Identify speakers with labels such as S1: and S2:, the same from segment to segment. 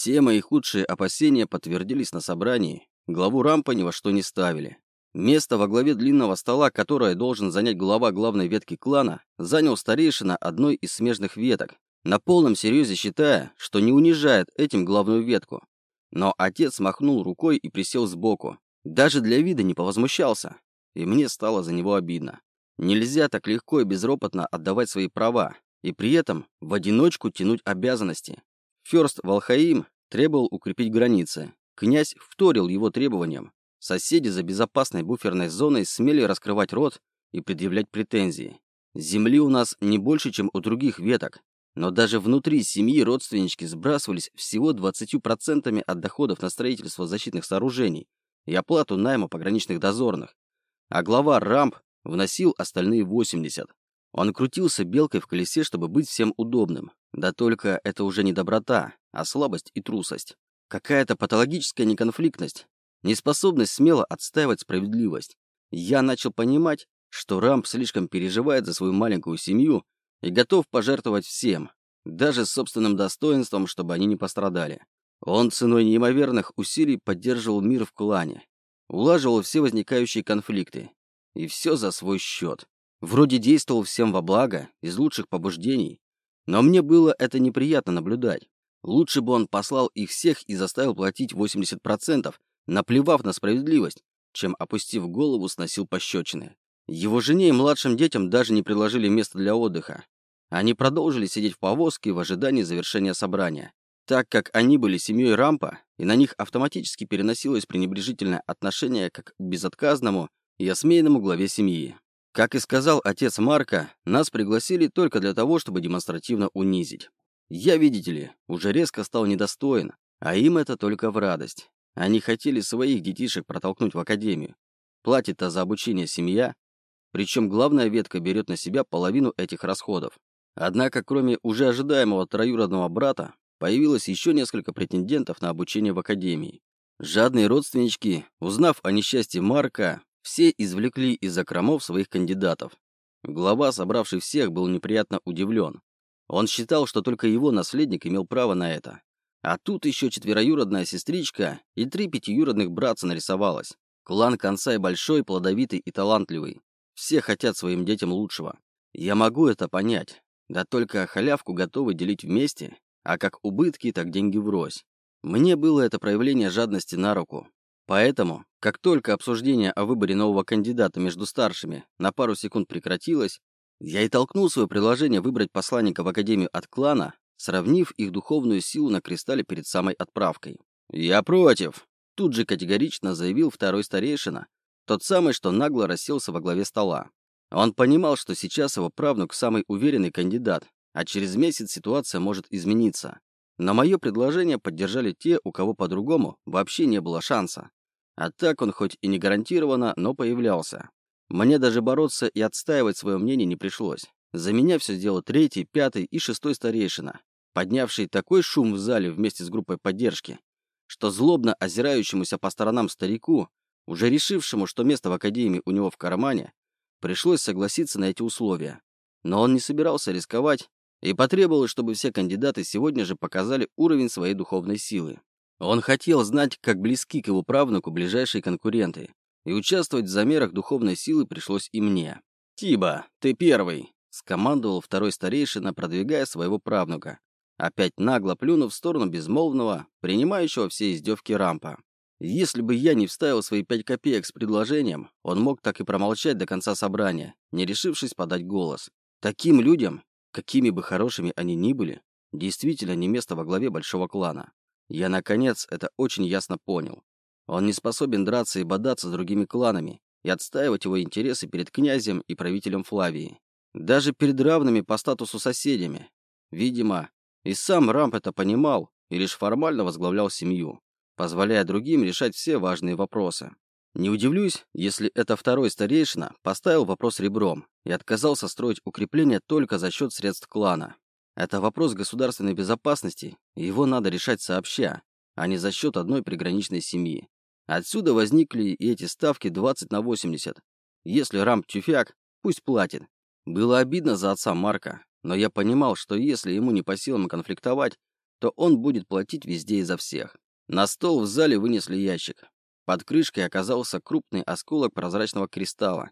S1: Все мои худшие опасения подтвердились на собрании. Главу рампа ни во что не ставили. Место во главе длинного стола, которое должен занять глава главной ветки клана, занял старейшина одной из смежных веток, на полном серьезе считая, что не унижает этим главную ветку. Но отец махнул рукой и присел сбоку. Даже для вида не повозмущался. И мне стало за него обидно. Нельзя так легко и безропотно отдавать свои права, и при этом в одиночку тянуть обязанности. Ферст Валхаим требовал укрепить границы. Князь вторил его требованиям, Соседи за безопасной буферной зоной смели раскрывать рот и предъявлять претензии. Земли у нас не больше, чем у других веток, но даже внутри семьи родственнички сбрасывались всего 20% от доходов на строительство защитных сооружений и оплату найма пограничных дозорных, а глава рамп вносил остальные 80. Он крутился белкой в колесе, чтобы быть всем удобным. Да только это уже не доброта, а слабость и трусость. Какая-то патологическая неконфликтность, неспособность смело отстаивать справедливость. Я начал понимать, что Рамп слишком переживает за свою маленькую семью и готов пожертвовать всем, даже собственным достоинством, чтобы они не пострадали. Он ценой неимоверных усилий поддерживал мир в клане, улаживал все возникающие конфликты. И все за свой счет. Вроде действовал всем во благо, из лучших побуждений, но мне было это неприятно наблюдать. Лучше бы он послал их всех и заставил платить 80%, наплевав на справедливость, чем, опустив голову, сносил пощечины. Его жене и младшим детям даже не предложили место для отдыха. Они продолжили сидеть в повозке в ожидании завершения собрания, так как они были семьей Рампа, и на них автоматически переносилось пренебрежительное отношение как к безотказному и осмеянному главе семьи. Как и сказал отец Марка, нас пригласили только для того, чтобы демонстративно унизить. Я, видите ли, уже резко стал недостоин, а им это только в радость. Они хотели своих детишек протолкнуть в академию. Платит-то за обучение семья, причем главная ветка берет на себя половину этих расходов. Однако, кроме уже ожидаемого троюродного брата, появилось еще несколько претендентов на обучение в академии. Жадные родственнички, узнав о несчастье Марка, все извлекли из закромов своих кандидатов. Глава, собравший всех, был неприятно удивлен. Он считал, что только его наследник имел право на это. А тут еще четвероюродная сестричка и три пятиюродных братца нарисовалось. Клан конца и большой, плодовитый и талантливый. Все хотят своим детям лучшего. Я могу это понять. Да только халявку готовы делить вместе, а как убытки, так деньги врозь. Мне было это проявление жадности на руку. Поэтому, как только обсуждение о выборе нового кандидата между старшими на пару секунд прекратилось, я и толкнул свое предложение выбрать посланника в Академию от клана сравнив их духовную силу на кристалле перед самой отправкой. «Я против!» Тут же категорично заявил второй старейшина, тот самый, что нагло расселся во главе стола. Он понимал, что сейчас его правнук самый уверенный кандидат, а через месяц ситуация может измениться. Но мое предложение поддержали те, у кого по-другому вообще не было шанса. А так он хоть и не гарантированно, но появлялся. Мне даже бороться и отстаивать свое мнение не пришлось. За меня все сделал третий, пятый и шестой старейшина поднявший такой шум в зале вместе с группой поддержки, что злобно озирающемуся по сторонам старику, уже решившему, что место в академии у него в кармане, пришлось согласиться на эти условия. Но он не собирался рисковать и потребовал, чтобы все кандидаты сегодня же показали уровень своей духовной силы. Он хотел знать, как близки к его правнуку ближайшие конкуренты, и участвовать в замерах духовной силы пришлось и мне. «Тиба, ты первый!» — скомандовал второй старейшина, продвигая своего правнука, опять нагло плюнув в сторону безмолвного, принимающего все издевки рампа. Если бы я не вставил свои пять копеек с предложением, он мог так и промолчать до конца собрания, не решившись подать голос. Таким людям, какими бы хорошими они ни были, действительно не место во главе большого клана. Я, наконец, это очень ясно понял. Он не способен драться и бодаться с другими кланами и отстаивать его интересы перед князем и правителем Флавии. Даже перед равными по статусу соседями. Видимо, и сам Рамп это понимал и лишь формально возглавлял семью, позволяя другим решать все важные вопросы. Не удивлюсь, если это второй старейшина поставил вопрос ребром и отказался строить укрепления только за счет средств клана. Это вопрос государственной безопасности, и его надо решать сообща, а не за счет одной приграничной семьи. Отсюда возникли и эти ставки 20 на 80. Если Рамп тюфяк, пусть платит. Было обидно за отца Марка, но я понимал, что если ему не по силам конфликтовать, то он будет платить везде и за всех. На стол в зале вынесли ящик. Под крышкой оказался крупный осколок прозрачного кристалла,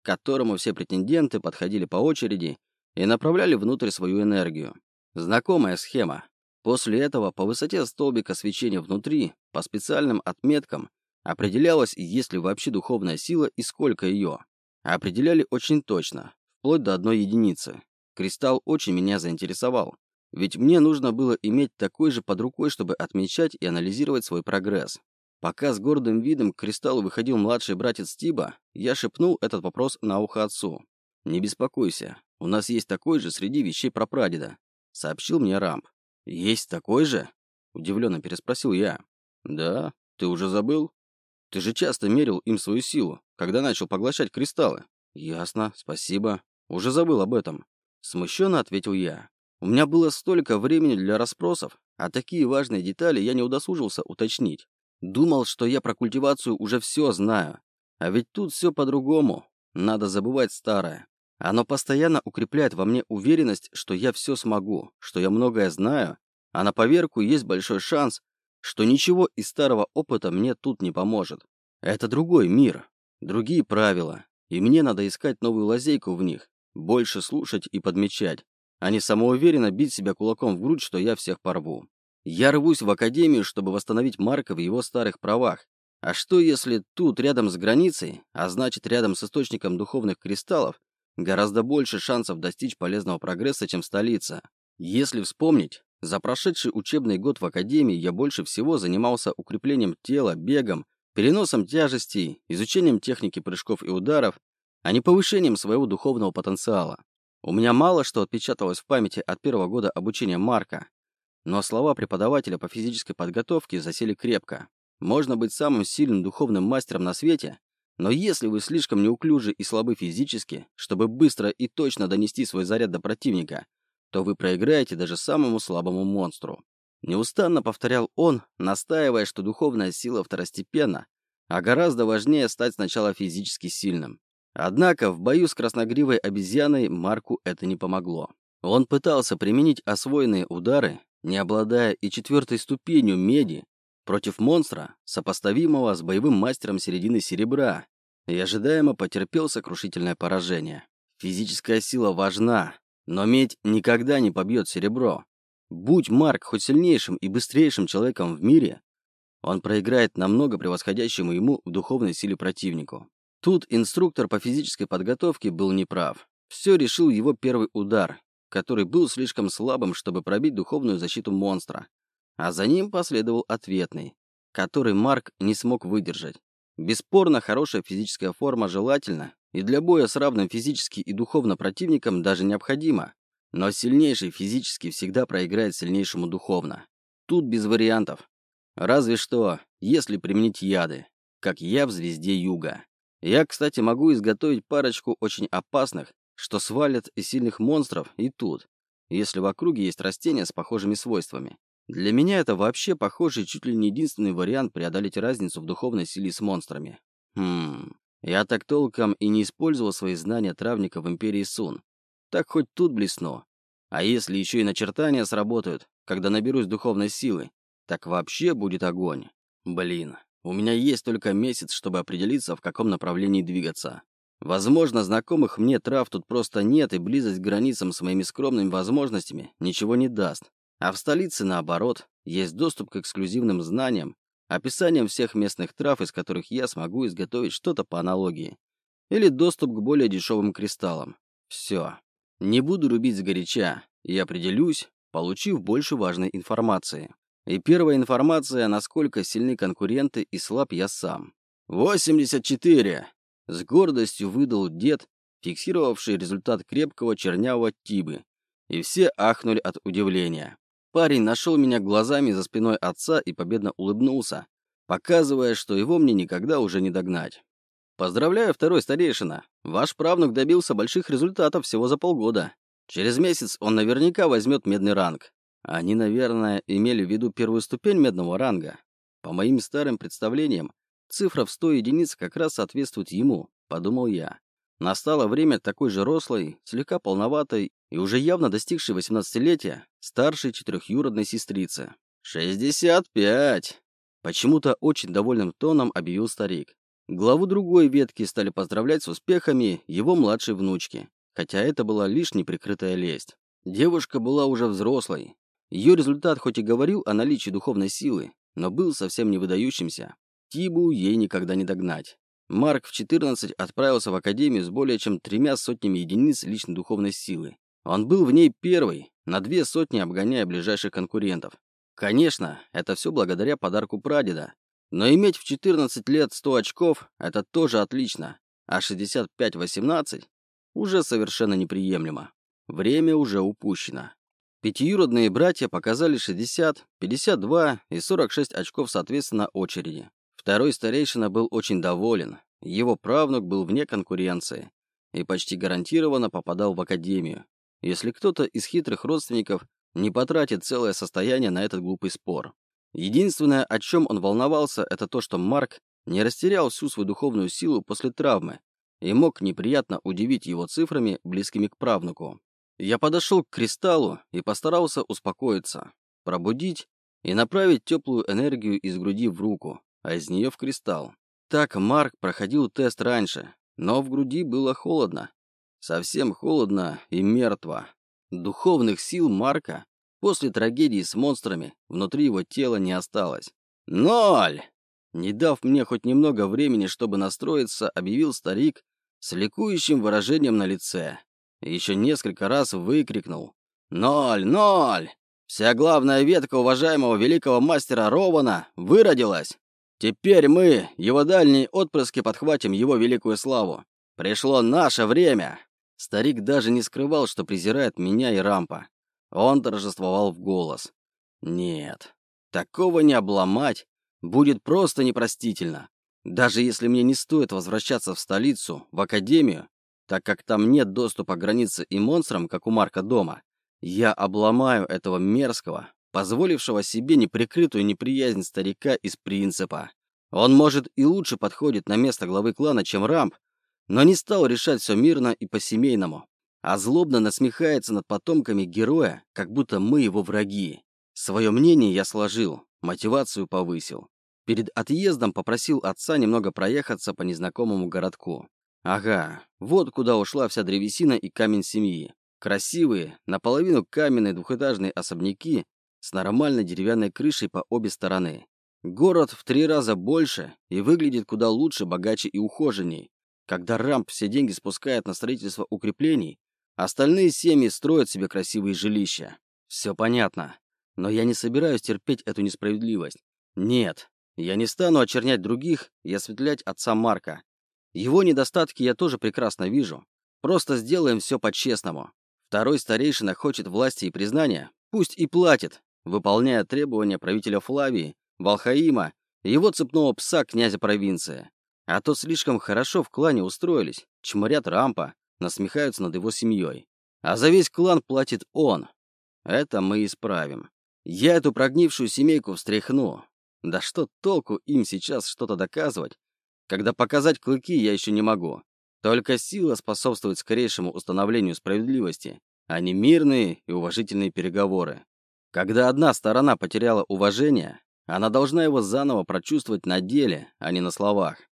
S1: к которому все претенденты подходили по очереди и направляли внутрь свою энергию. Знакомая схема. После этого по высоте столбика свечения внутри, по специальным отметкам, определялось, есть ли вообще духовная сила и сколько ее. Определяли очень точно, вплоть до одной единицы. Кристалл очень меня заинтересовал. Ведь мне нужно было иметь такой же под рукой, чтобы отмечать и анализировать свой прогресс. Пока с гордым видом к кристаллу выходил младший братец Тиба, я шепнул этот вопрос на ухо отцу. «Не беспокойся, у нас есть такой же среди вещей про прадеда», — сообщил мне Рамп. «Есть такой же?» — удивленно переспросил я. «Да, ты уже забыл? Ты же часто мерил им свою силу, когда начал поглощать кристаллы». «Ясно, спасибо. Уже забыл об этом». Смущенно ответил я. У меня было столько времени для расспросов, а такие важные детали я не удосужился уточнить. Думал, что я про культивацию уже все знаю. А ведь тут все по-другому. Надо забывать старое. Оно постоянно укрепляет во мне уверенность, что я все смогу, что я многое знаю, а на поверку есть большой шанс, что ничего из старого опыта мне тут не поможет. Это другой мир, другие правила, и мне надо искать новую лазейку в них, больше слушать и подмечать а не самоуверенно бить себя кулаком в грудь, что я всех порву. Я рвусь в академию, чтобы восстановить Марка в его старых правах. А что если тут, рядом с границей, а значит рядом с источником духовных кристаллов, гораздо больше шансов достичь полезного прогресса, чем столица? Если вспомнить, за прошедший учебный год в академии я больше всего занимался укреплением тела, бегом, переносом тяжестей, изучением техники прыжков и ударов, а не повышением своего духовного потенциала. У меня мало что отпечаталось в памяти от первого года обучения Марка, но слова преподавателя по физической подготовке засели крепко. Можно быть самым сильным духовным мастером на свете, но если вы слишком неуклюжи и слабы физически, чтобы быстро и точно донести свой заряд до противника, то вы проиграете даже самому слабому монстру. Неустанно повторял он, настаивая, что духовная сила второстепенна, а гораздо важнее стать сначала физически сильным. Однако в бою с красногривой обезьяной Марку это не помогло. Он пытался применить освоенные удары, не обладая и четвертой ступенью меди, против монстра, сопоставимого с боевым мастером середины серебра, и ожидаемо потерпел сокрушительное поражение. Физическая сила важна, но медь никогда не побьет серебро. Будь Марк хоть сильнейшим и быстрейшим человеком в мире, он проиграет намного превосходящему ему в духовной силе противнику. Тут инструктор по физической подготовке был неправ. Все решил его первый удар, который был слишком слабым, чтобы пробить духовную защиту монстра. А за ним последовал ответный, который Марк не смог выдержать. Бесспорно, хорошая физическая форма желательна, и для боя с равным физически и духовно противником даже необходима. Но сильнейший физически всегда проиграет сильнейшему духовно. Тут без вариантов. Разве что, если применить яды, как я в «Звезде Юга». Я, кстати, могу изготовить парочку очень опасных, что свалят из сильных монстров и тут, если в округе есть растения с похожими свойствами. Для меня это вообще похожий чуть ли не единственный вариант преодолеть разницу в духовной силе с монстрами. Хм, я так толком и не использовал свои знания травника в Империи Сун. Так хоть тут блесну. А если еще и начертания сработают, когда наберусь духовной силы, так вообще будет огонь. Блин, у меня есть только месяц, чтобы определиться, в каком направлении двигаться. Возможно, знакомых мне трав тут просто нет, и близость к границам с моими скромными возможностями ничего не даст. А в столице, наоборот, есть доступ к эксклюзивным знаниям, описанием всех местных трав, из которых я смогу изготовить что-то по аналогии. Или доступ к более дешевым кристаллам. Все. Не буду рубить сгоряча, и определюсь, получив больше важной информации. И первая информация, насколько сильны конкуренты и слаб я сам. «Восемьдесят четыре!» С гордостью выдал дед, фиксировавший результат крепкого чернявого тибы. И все ахнули от удивления. Парень нашел меня глазами за спиной отца и победно улыбнулся, показывая, что его мне никогда уже не догнать. «Поздравляю, второй старейшина. Ваш правнук добился больших результатов всего за полгода. Через месяц он наверняка возьмет медный ранг. Они, наверное, имели в виду первую ступень медного ранга. По моим старым представлениям, цифра в 100 единиц как раз соответствует ему, подумал я. Настало время такой же рослой, слегка полноватой и уже явно достигшей 18-летия, старшей четырехюродной сестрице. «Шестьдесят пять!» Почему-то очень довольным тоном объявил старик. Главу другой ветки стали поздравлять с успехами его младшей внучки, хотя это была лишь неприкрытая лесть. Девушка была уже взрослой. Ее результат хоть и говорил о наличии духовной силы, но был совсем не выдающимся. Тибу ей никогда не догнать. Марк в 14 отправился в академию с более чем тремя сотнями единиц личной духовной силы. Он был в ней первый, на две сотни обгоняя ближайших конкурентов. Конечно, это все благодаря подарку прадеда, но иметь в 14 лет 100 очков – это тоже отлично, а 65-18 уже совершенно неприемлемо. Время уже упущено. Пятиюродные братья показали 60, 52 и 46 очков соответственно очереди. Второй старейшина был очень доволен. Его правнук был вне конкуренции и почти гарантированно попадал в академию, если кто-то из хитрых родственников не потратит целое состояние на этот глупый спор. Единственное, о чем он волновался, это то, что Марк не растерял всю свою духовную силу после травмы и мог неприятно удивить его цифрами, близкими к правнуку. Я подошел к кристаллу и постарался успокоиться, пробудить и направить теплую энергию из груди в руку, а из нее в кристалл. Так Марк проходил тест раньше, но в груди было холодно. Совсем холодно и мертво. Духовных сил Марка После трагедии с монстрами внутри его тела не осталось. «Ноль!» Не дав мне хоть немного времени, чтобы настроиться, объявил старик с ликующим выражением на лице. Еще несколько раз выкрикнул. «Ноль! Ноль! Вся главная ветка уважаемого великого мастера Рована выродилась! Теперь мы, его дальние отпрыски, подхватим его великую славу. Пришло наше время!» Старик даже не скрывал, что презирает меня и Рампа. Он торжествовал в голос. Нет, такого не обломать будет просто непростительно. Даже если мне не стоит возвращаться в столицу, в академию, так как там нет доступа к границе и монстрам, как у Марка дома, я обломаю этого мерзкого, позволившего себе неприкрытую неприязнь старика из принципа. Он, может, и лучше подходит на место главы клана, чем Рамп, но не стал решать все мирно и по-семейному а злобно насмехается над потомками героя, как будто мы его враги. Свое мнение я сложил, мотивацию повысил. Перед отъездом попросил отца немного проехаться по незнакомому городку. Ага, вот куда ушла вся древесина и камень семьи. Красивые, наполовину каменные двухэтажные особняки с нормальной деревянной крышей по обе стороны. Город в три раза больше и выглядит куда лучше, богаче и ухоженней. Когда Рамп все деньги спускает на строительство укреплений, Остальные семьи строят себе красивые жилища. Все понятно. Но я не собираюсь терпеть эту несправедливость. Нет, я не стану очернять других и осветлять отца Марка. Его недостатки я тоже прекрасно вижу. Просто сделаем все по-честному. Второй старейшина хочет власти и признания, пусть и платит, выполняя требования правителя Флавии, Валхаима его цепного пса князя провинции. А то слишком хорошо в клане устроились, чморят рампа, насмехаются над его семьей. А за весь клан платит он. Это мы исправим. Я эту прогнившую семейку встряхну. Да что толку им сейчас что-то доказывать, когда показать клыки я еще не могу. Только сила способствует скорейшему установлению справедливости, а не мирные и уважительные переговоры. Когда одна сторона потеряла уважение, она должна его заново прочувствовать на деле, а не на словах.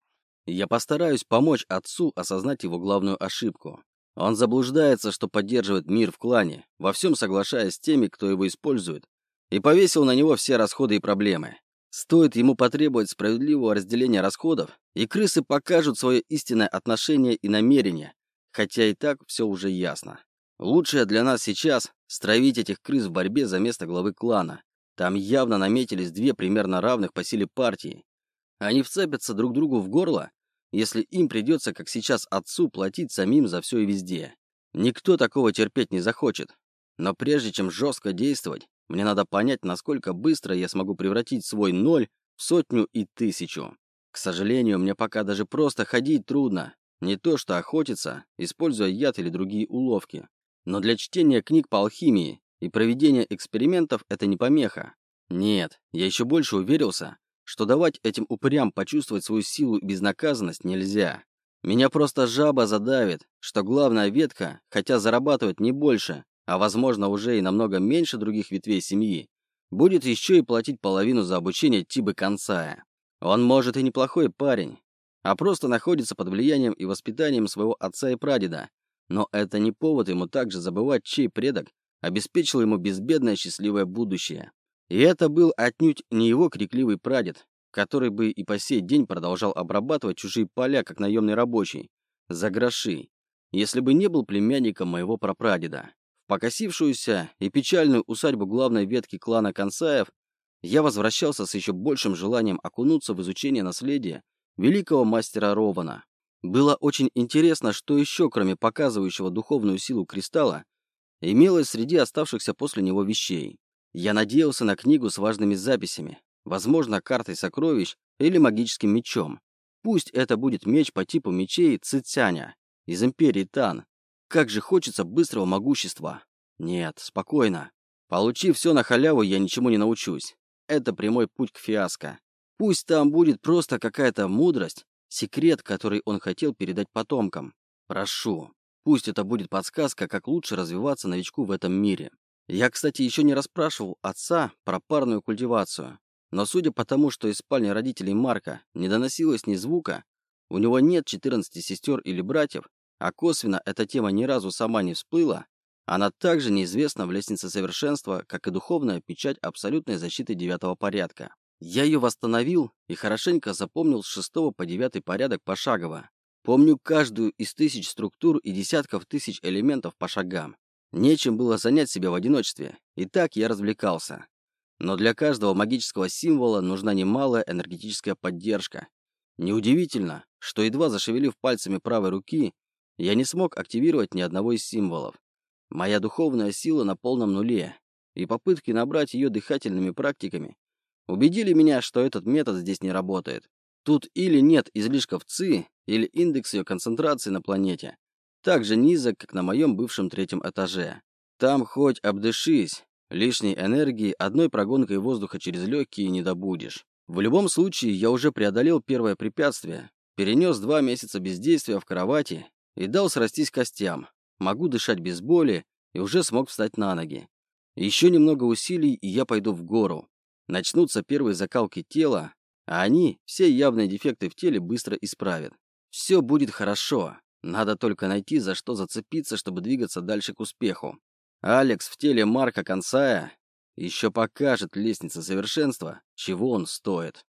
S1: Я постараюсь помочь отцу осознать его главную ошибку. Он заблуждается, что поддерживает мир в клане, во всем соглашаясь с теми, кто его использует, и повесил на него все расходы и проблемы. Стоит ему потребовать справедливого разделения расходов, и крысы покажут свое истинное отношение и намерение, хотя и так все уже ясно. Лучшее для нас сейчас – стравить этих крыс в борьбе за место главы клана. Там явно наметились две примерно равных по силе партии. Они вцепятся друг другу в горло если им придется, как сейчас отцу, платить самим за все и везде. Никто такого терпеть не захочет. Но прежде чем жестко действовать, мне надо понять, насколько быстро я смогу превратить свой ноль в сотню и тысячу. К сожалению, мне пока даже просто ходить трудно. Не то что охотиться, используя яд или другие уловки. Но для чтения книг по алхимии и проведения экспериментов это не помеха. Нет, я еще больше уверился, что давать этим упырям почувствовать свою силу и безнаказанность нельзя. Меня просто жаба задавит, что главная ветка, хотя зарабатывает не больше, а возможно уже и намного меньше других ветвей семьи, будет еще и платить половину за обучение Тибы Концая. Он может и неплохой парень, а просто находится под влиянием и воспитанием своего отца и прадеда, но это не повод ему также забывать, чей предок обеспечил ему безбедное счастливое будущее. И это был отнюдь не его крикливый прадед, который бы и по сей день продолжал обрабатывать чужие поля, как наемный рабочий, за гроши, если бы не был племянником моего прапрадеда. В покосившуюся и печальную усадьбу главной ветки клана Консаев я возвращался с еще большим желанием окунуться в изучение наследия великого мастера Рована. Было очень интересно, что еще, кроме показывающего духовную силу кристалла, имелось среди оставшихся после него вещей. Я надеялся на книгу с важными записями, возможно, картой сокровищ или магическим мечом. Пусть это будет меч по типу мечей Цицяня из Империи Тан. Как же хочется быстрого могущества. Нет, спокойно. Получив все на халяву, я ничему не научусь. Это прямой путь к фиаско. Пусть там будет просто какая-то мудрость, секрет, который он хотел передать потомкам. Прошу, пусть это будет подсказка, как лучше развиваться новичку в этом мире. Я, кстати, еще не расспрашивал отца про парную культивацию. Но судя по тому, что из спальни родителей Марка не доносилось ни звука, у него нет 14 сестер или братьев, а косвенно эта тема ни разу сама не всплыла, она также неизвестна в лестнице совершенства, как и духовная печать абсолютной защиты девятого порядка. Я ее восстановил и хорошенько запомнил с шестого по девятый порядок пошагово. Помню каждую из тысяч структур и десятков тысяч элементов по шагам. Нечем было занять себя в одиночестве, и так я развлекался. Но для каждого магического символа нужна немалая энергетическая поддержка. Неудивительно, что едва зашевелив пальцами правой руки, я не смог активировать ни одного из символов. Моя духовная сила на полном нуле, и попытки набрать ее дыхательными практиками убедили меня, что этот метод здесь не работает. Тут или нет излишков ЦИ, или индекс ее концентрации на планете так же низок, как на моем бывшем третьем этаже. Там хоть обдышись, лишней энергии одной прогонкой воздуха через легкие не добудешь. В любом случае, я уже преодолел первое препятствие, перенес два месяца бездействия в кровати и дал срастись костям. Могу дышать без боли и уже смог встать на ноги. Еще немного усилий, и я пойду в гору. Начнутся первые закалки тела, а они все явные дефекты в теле быстро исправят. Все будет хорошо. Надо только найти, за что зацепиться, чтобы двигаться дальше к успеху. Алекс в теле Марка Консая еще покажет лестнице совершенства, чего он стоит.